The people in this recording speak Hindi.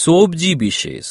सोबजी विशेष।